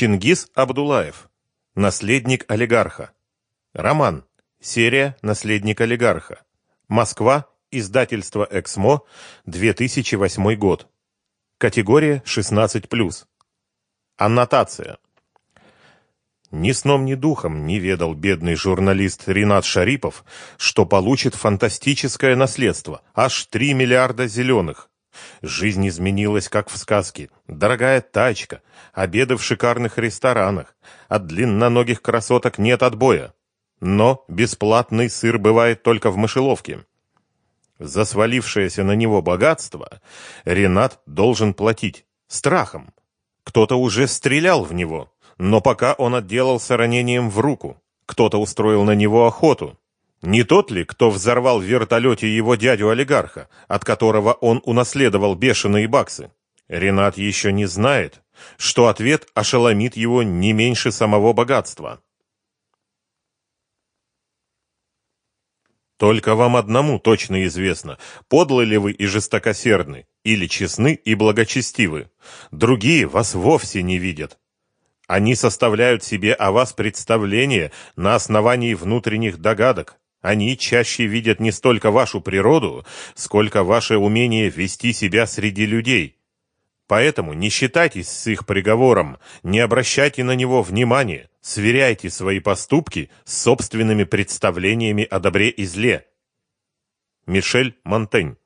Чингис Абдулаев. Наследник олигарха. Роман. Серия «Наследник олигарха». Москва. Издательство «Эксмо», 2008 год. Категория 16+. Аннотация. Ни сном, ни духом не ведал бедный журналист Ринат Шарипов, что получит фантастическое наследство, аж 3 миллиарда зеленых. Жизнь изменилась, как в сказке. Дорогая тачка, обеды в шикарных ресторанах, от длинноногих красоток нет отбоя. Но бесплатный сыр бывает только в мышеловке. За свалившееся на него богатство Ренат должен платить страхом. Кто-то уже стрелял в него, но пока он отделался ранением в руку. Кто-то устроил на него охоту. Не тот ли, кто взорвал в вертолете его дядю-олигарха, от которого он унаследовал бешеные баксы? Ренат еще не знает, что ответ ошеломит его не меньше самого богатства. Только вам одному точно известно, подлы ли вы и жестокосердны, или честны и благочестивы. Другие вас вовсе не видят. Они составляют себе о вас представление на основании внутренних догадок. Они чаще видят не столько вашу природу, сколько ваше умение вести себя среди людей. Поэтому не считайтесь с их приговором, не обращайте на него внимания, сверяйте свои поступки с собственными представлениями о добре и зле. Мишель Монтень